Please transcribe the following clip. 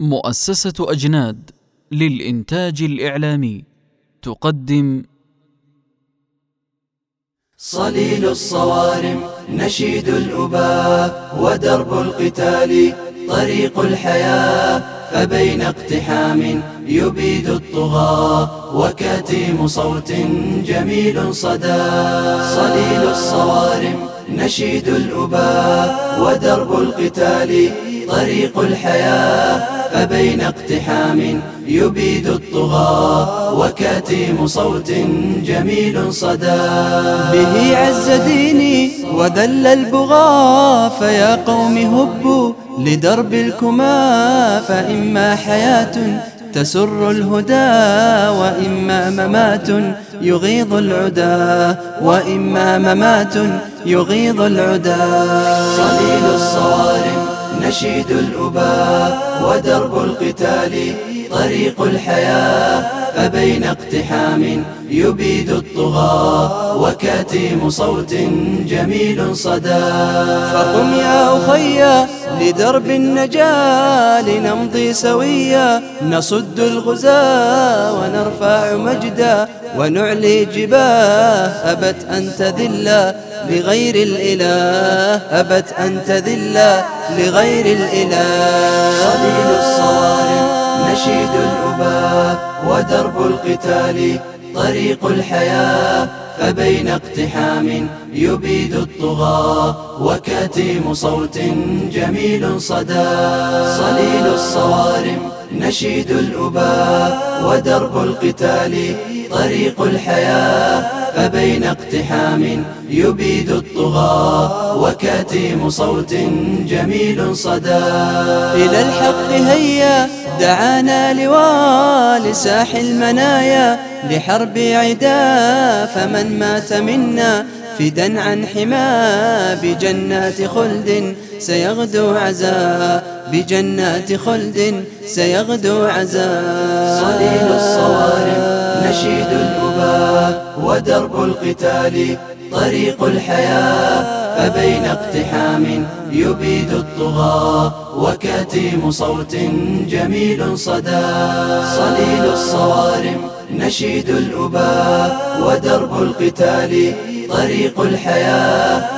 مؤسسة أجناد للإنتاج الإعلامي تقدم صليل الصوارم نشيد الأباء ودرب القتال طريق الحياة. فبين اقتحام يبيد الطغاة وكتيم صوت جميل صدى. صليل الصوارم نشيد الأباء ودرب القتال طريق الحياة فبين اقتحام يبيد الطغاة وكتيم صوت جميل صدى. به عز ديني وذل البغاة فيا قوم هبوا لدرب الكما فإما حياة تسر الهدى وإما ممات يغيظ العدا وإما ممات يغيظ العدا صليل الصوارم نشيد الأباء ودرب القتال طريق الحياة فبين اقتحام يبيد الطغاة وكتيم صوت جميل صدى. فقم يا أخي لدرب النجاة لنمضي سويا نصد الغزاة ونرفع مجدا ونعلي جباه أبت أن تذل لغير الإله. أبت أن تذل لغير الإله. صليل الصوارم نشيد الأباء ودرب القتال طريق الحياة فبين اقتحام يبيد الطغاة وكتيم صوت جميل صدى. صليل الصوارم نشيد الأباء ودرب القتال طريق الحياة فبين اقتحام يبيد الطغاة وكتيم صوت جميل صدى. إلى الحق هيا دعانا لواء لساح المنايا لحرب عدا فمن مات منا فدا عن حما بجنات خلد سيغدو عزا بجنات خلد سيغدو عزا. صليل الصوارم نشيد الأباء ودرب القتال طريق الحياة. فبين اقتحام يبيد الطغاة وكتيم صوت جميل صدى. صليل الصوارم نشيد الأباء ودرب القتال طريق الحياة.